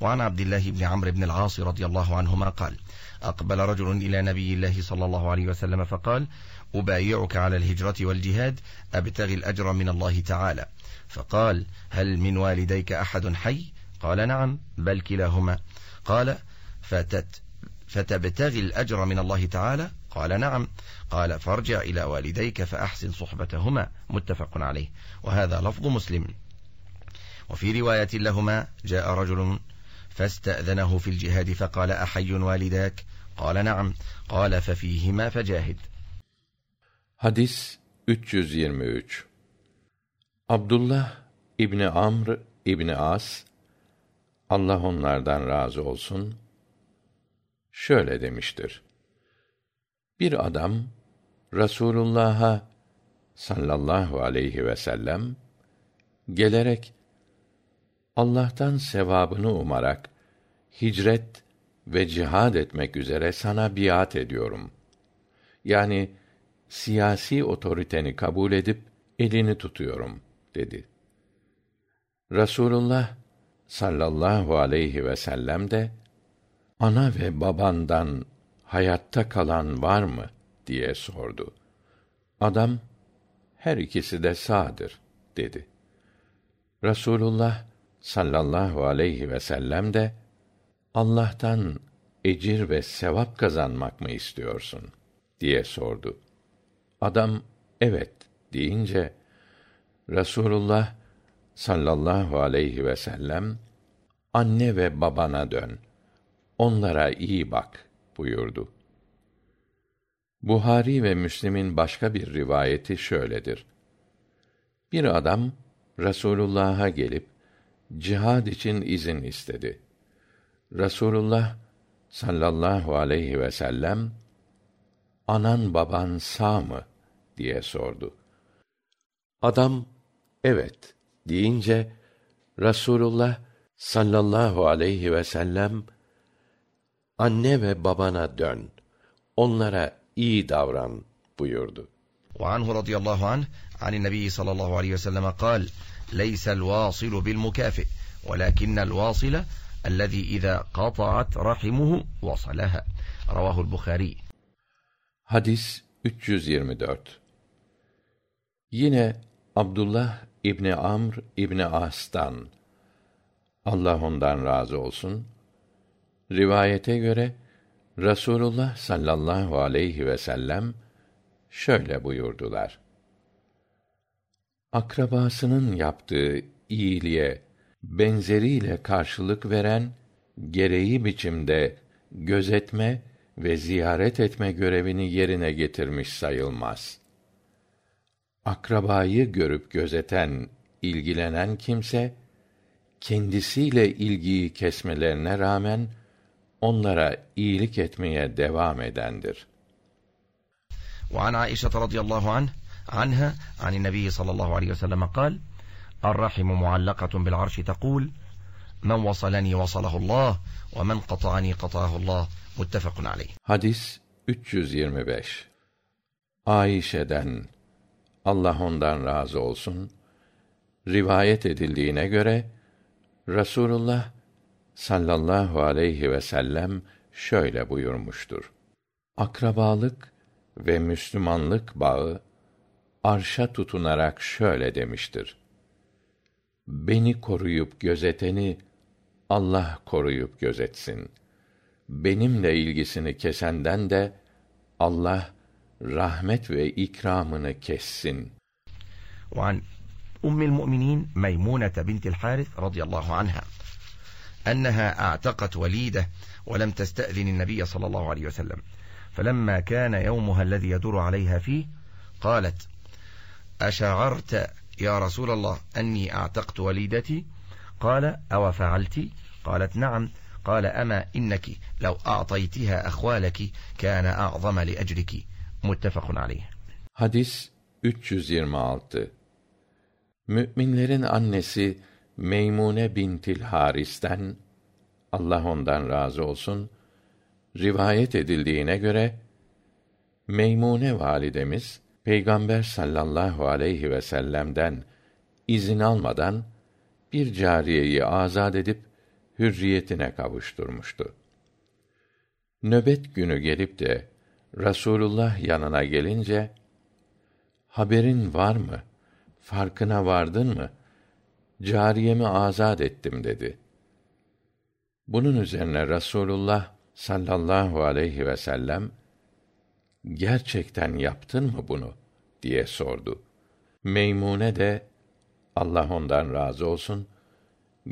وعن عبد الله بن عمر بن العاص رضي الله عنهما قال أقبل رجل إلى نبي الله صلى الله عليه وسلم فقال أبايعك على الهجرة والجهاد أبتغي الأجر من الله تعالى فقال هل من والديك أحد حي قال نعم بل كلاهما قال فتت فتبتغي الأجر من الله تعالى قال نعم قال فارجع إلى والديك فأحسن صحبتهما متفق عليه وهذا لفظ مسلم وفي رواية لهما جاء رجل فاستأذنه في الجهاد فقال أحي والداك قال نعم قال ففيهما فجاهد Hadis 323 Abdullah İbni Amr İbni As Allah onlardan razı olsun şöyle demiştir. Bir adam Rasulullah'a sallallahu aleyhi ve sellem gelerek Allah'tan sevabını umarak hicret ve cihad etmek üzere sana biat ediyorum. Yani siyasi otoriteni kabul edip elini tutuyorum dedi. Rasulullah sallallahu aleyhi ve sellem de ana ve babandan hayatta kalan var mı diye sordu. Adam her ikisi de sağdır dedi. Rasulullah sallallahu aleyhi ve sellem de Allah'tan ecir ve sevap kazanmak mı istiyorsun diye sordu. Adam evet deyince Rasulullah sallallahu aleyhi ve sellem anne ve babana dön. Onlara iyi bak buyurdu. Buhari ve Müslim'in başka bir rivayeti şöyledir. Bir adam Resulullah'a gelip cihad için izin istedi. Rasulullah sallallahu aleyhi vsellem anan baban sağ mı? diye sordu. Adam evet deyince rasulullah sallallahu aleyhi vsellem anne ve babana dön onlara iyi davran buyurdu. Anhu radıyallahu anh an nebiyi sal allahu aleyhi vselleme kal ليس الواصل بالمكافئ ولكن الواصل الذي إذا قطعت رحمه وصلها رواه البخاري Hadis 324 Yine Abdullah İbni Amr İbni As'tan Allah ondan razı olsun rivayete göre Rasulullah sallallahu aleyhi ve sellem şöyle buyurdular. akrabasının yaptığı iyiliğe benzeriyle karşılık veren gereği biçimde gözetme ve ziyaret etme görevini yerine getirmiş sayılmaz. Akrabayı görüp gözeten ilgilenen kimse kendisiyle ilgiyi kesmelerine rağmen onlara iyilik etmeye devam edendir. An aişata radıyallahu anh عنها عن النبي صلى الله عليه وسلم قال الرحم معلقة بالعرش تقول من وصلني وصله الله ومن قطعني قطعه الله متفق عليه Hadis 325 Ayşe'den Allah ondan razı olsun rivayet edildiğine göre Rasulullah sallallahu aleyhi ve sellem şöyle buyurmuştur. Akrabalık ve Müslümanlık bağı arşa tutunarak şöyle demiştir. Beni koruyup gözeteni Allah koruyup gözetsin. Benimle ilgisini kesenden de Allah rahmet ve ikramını kessin. وعن أم المؤمنين ميمونة بنت الحارث رضي الله عنها أنها أعتقت وليدة ولم تستأذن النبي صلى الله عليه وسلم فلما كان يومها الذي يدور عليها فيه قالت أشعرت يا رسول الله أني أعتقت وليدتي قال أو فعلت قالت نعم قال أما إنك لو أعطيتها أخوالك كان أعظم لأجرك متفق عليه Hadis 326 Mü'minlerin annesi Meymune bintil Haris'ten Allah ondan razı olsun rivayet edildiğine göre Meymune validemiz Peygamber sallallahu aleyhi ve sellem'den izin almadan bir cariyeyi azad edip hürriyetine kavuşturmuştu. Nöbet günü gelip de Rasulullah yanına gelince haberin var mı? Farkına vardın mı? Cariyemi azad ettim dedi. Bunun üzerine Rasulullah sallallahu aleyhi ve sellem gerçekten yaptın mı bunu diye sordu. Meymune de Allah ondan razı olsun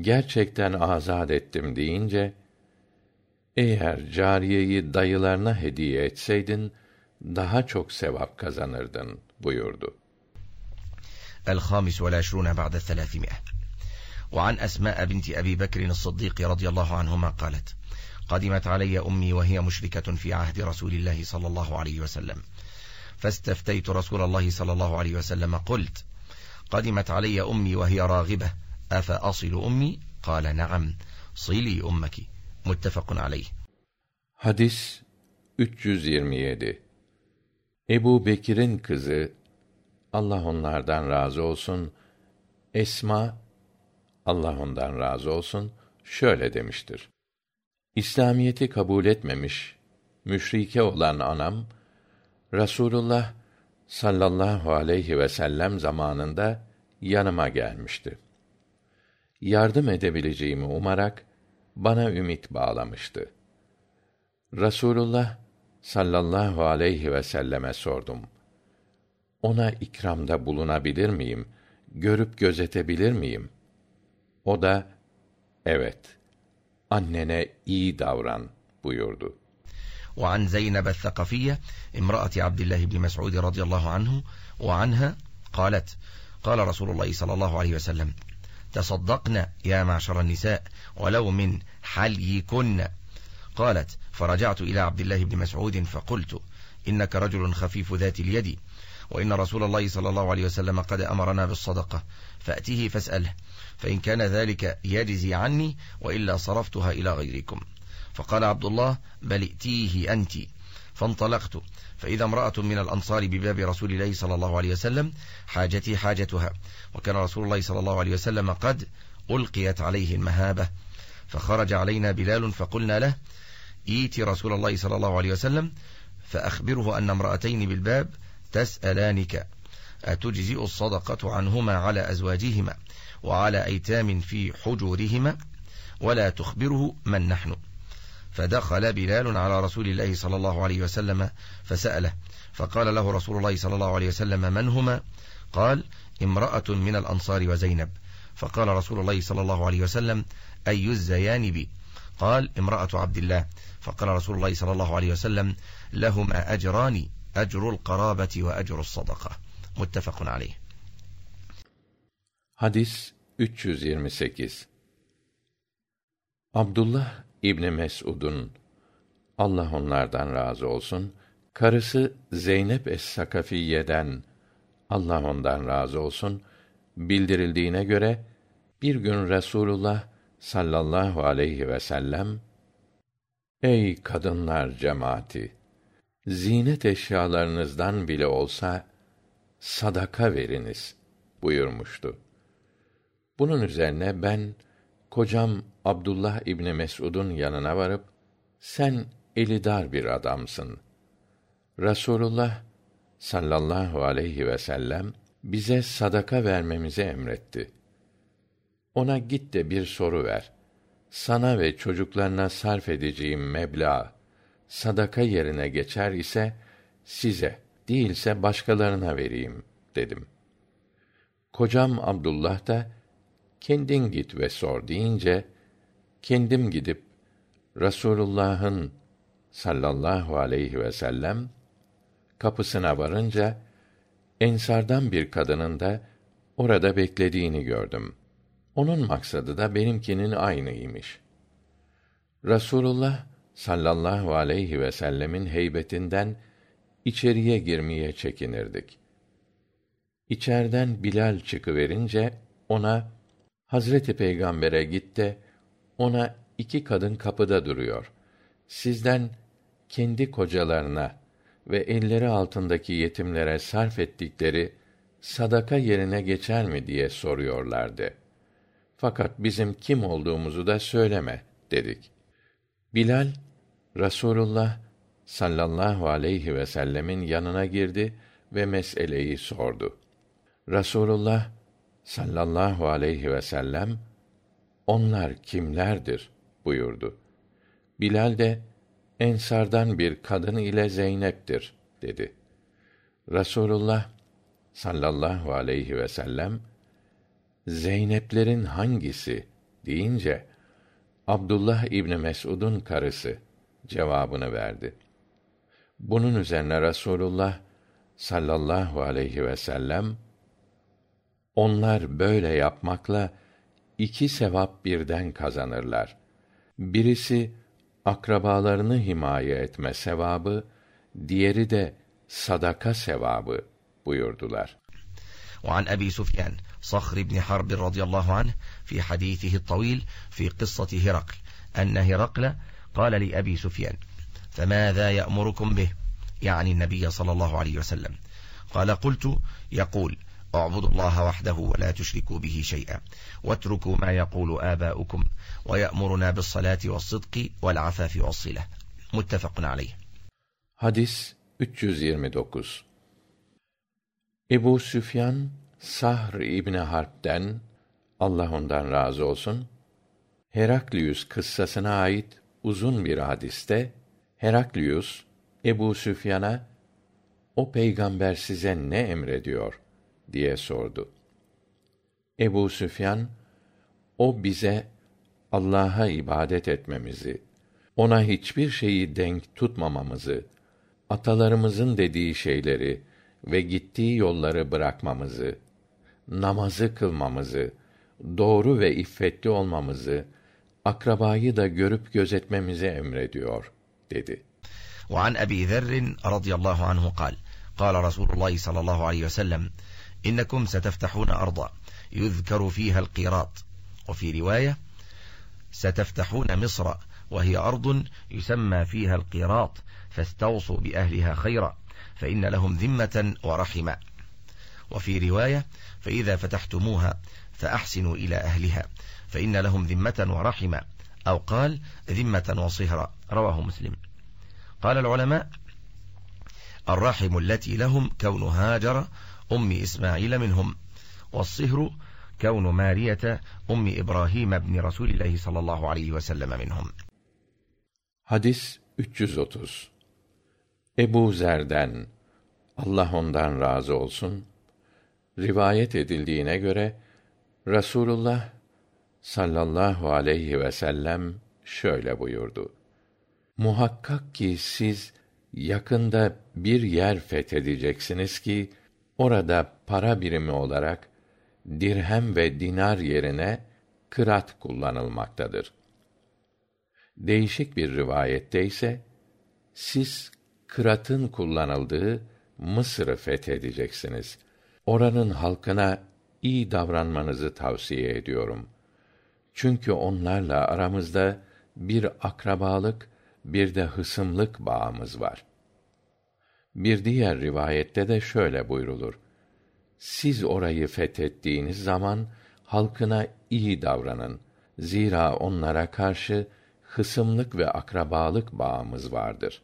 gerçekten azad ettim deyince eğer cariyeyi dayılarına hediye etseydin daha çok sevap kazanırdın buyurdu. الخامس والعشرون بعد الثلاثمائة وعن أسماء بنت أبي بكر الصديق رضي الله عنهما قالت قدمت علي أمي وهي مشركة في عهد رسول الله صلى الله عليه وسلم فاستفتيت رسول الله صلى الله عليه وسلم قلت قدمت علي أمي وهي راغبة أفأصل أمي قال نعم صلي أمك متفق عليه Hadis 327 Ebu Bekir'in kızı Allah onlardan razı olsun Esma Allah ondan razı olsun şöyle demiştir. İslamiyeti kabul etmemiş müşrike olan anam Rasulullah sallallahu aleyhi ve sellem zamanında yanıma gelmişti. Yardım edebileceğimi umarak bana ümit bağlamıştı. Rasulullah sallallahu aleyhi ve selleme sordum. Ona ikramda bulunabilir miyim? Görüp gözetebilir miyim? O da evet. Annene iyi davran buyurdu. وعن زينب الثقفية امرأة عبد الله بن مسعود رضي الله عنه وعنها قالت قال رسول الله صلى الله عليه وسلم تصدقنا يا معشر النساء ولو من حليكن قالت فرجعت إلى عبد الله بن مسعود فقلت إنك رجل خفيف ذات اليد وإن رسول الله صلى الله عليه وسلم قد أمرنا بالصدقة فأتيه فاسأله فإن كان ذلك يجزي عني وإلا صرفتها إلى غيركم فقال عبد الله بل ائتيه أنت فانطلقت فإذا امرأة من الأنصار بباب رسول الله صلى الله عليه وسلم حاجتي حاجتها وكان رسول الله صلى الله عليه وسلم قد ألقيت عليه المهابة فخرج علينا بلال فقلنا له ايتي رسول الله صلى الله عليه وسلم فأخبره أن امرأتين بالباب تسألانك أتجزئ الصدقة عنهما على أزواجهما وعلى أيتام في حجورهما ولا تخبره من نحن فدخل بلال على رسول الله صلى الله عليه وسلم فسأله فقال له رسول الله صلى الله عليه وسلم من هما قال امرأة من الأنصار وزينب فقال رسول الله صلى الله عليه وسلم أي الزيان بي قال امرأة عبد الله فقال رسول الله صلى الله عليه وسلم لهما أجران أجر القرابة وأجر الصدقة متفق عليه Hadis 328 Abdullah İbni Mes'ud'un Allah onlardan razı olsun karısı Zeynep es-Sakafiye'den Allah ondan razı olsun bildirildiğine göre bir gün Resulullah sallallahu aleyhi ve sellem Ey kadınlar cemaati zinet eşyalarınızdan bile olsa sadaka veriniz buyurmuştu. Bunun üzerine ben kocam Abdullah İbni Mes'ud'un yanına varıp sen eli dar bir adamsın. Rasulullah sallallahu aleyhi ve sellem bize sadaka vermemizi emretti. Ona git de bir soru ver. Sana ve çocuklarına sarf edeceğim meblağ sadaka yerine geçer ise size değilse başkalarına vereyim dedim. Kocam Abdullah da kendin git ve sor deyince kendim gidip Rasulullah'ın sallallahu aleyhi ve sellem kapısına varınca ensardan bir kadının da orada beklediğini gördüm. Onun maksadı da benimkinin aynıymış. Rasulullah sallallahu aleyhi ve sellemin heybetinden içeriye girmeye çekinirdik. İçerden Bilal çıkıverince ona Hazreti Peygamber'e git de ona iki kadın kapıda duruyor. Sizden kendi kocalarına ve elleri altındaki yetimlere sarf ettikleri sadaka yerine geçer mi diye soruyorlardı. Fakat bizim kim olduğumuzu da söyleme dedik. Bilal Rasulullah sallallahu aleyhi ve sellemin yanına girdi ve meseleyi sordu. Rasulullah sallallahu aleyhi ve sellem onlar kimlerdir buyurdu. Bilal de ensardan bir kadın ile Zeynep'tir dedi. Rasulullah sallallahu aleyhi ve sellem Zeyneplerin hangisi deyince Abdullah İbni Mes'ud'un karısı cevabını verdi. Bunun üzerine Rasulullah sallallahu aleyhi ve sellem onlar böyle yapmakla iki sevap birden kazanırlar. Birisi akrabalarını himaye etme sevabı, diğeri de sadaka sevabı buyurdular. وعن أبي سفيان صخر بن حرب رضي الله عنه في حديثه الطويل في قصة هرقل أن هرقل قال لأبي سفيان فماذا يأمركم به يعني النبي صلى الله عليه وسلم قال قلت يقول اعبدوا الله وحده ولا تشركوا به شيئا واتركوا ما يقول آباؤكم ويأمرنا بالصلاة والصدق والعفاف والصلة متفق عليه Hadis 329 Ebu Süfyan Sahr İbni Harp'ten Allah ondan razı olsun Heraklius kıssasına ait uzun bir hadiste Heraklius Ebu Süfyan'a o peygamber size ne emrediyor diye sordu. Ebu süfyan o bize allah'a ibadet etmemizi ona hiçbir şeyi denk tutmamamızı atalarımızın dediği şeyleri ve gittiği yolları bırakmamızı namazı kılmamızı doğru ve iffetli olmamızı akrabayı da görüp gözetmemizi emrediyor dedi. An abi zerrin radillah anhu kal. Kal rasulllahi sal llahu aleyhi vsellem إنكم ستفتحون أرضا يذكر فيها القيراط وفي رواية ستفتحون مصر وهي أرض يسمى فيها القيراط فاستوصوا بأهلها خيرا فإن لهم ذمة ورحمة وفي رواية فإذا فتحتموها فأحسنوا إلى أهلها فإن لهم ذمة ورحمة أو قال ذمة وصهرا رواه مسلم قال العلماء الرحم التي لهم كون هاجر أم إسماعيل منهم والصهر كون مارية أم إبراهيم بن رسول الله صلى الله عليه وسلم منهم Hadis 330 Ebu Zer'den Allah ondan razı olsun rivayet edildiğine göre Rasulullah sallallahu aleyhi ve sellem şöyle buyurdu. Muhakkak ki siz yakında bir yer fethedeceksiniz ki orada para birimi olarak dirhem ve dinar yerine kırat kullanılmaktadır. Değişik bir rivayette ise siz kıratın kullanıldığı Mısır'ı fethedeceksiniz. Oranın halkına iyi davranmanızı tavsiye ediyorum. Çünkü onlarla aramızda bir akrabalık, bir de hısımlık bağımız var. Bir diğer rivayette de şöyle buyrulur. Siz orayı fethettiğiniz zaman halkına iyi davranın. Zira onlara karşı hısımlık ve akrabalık bağımız vardır.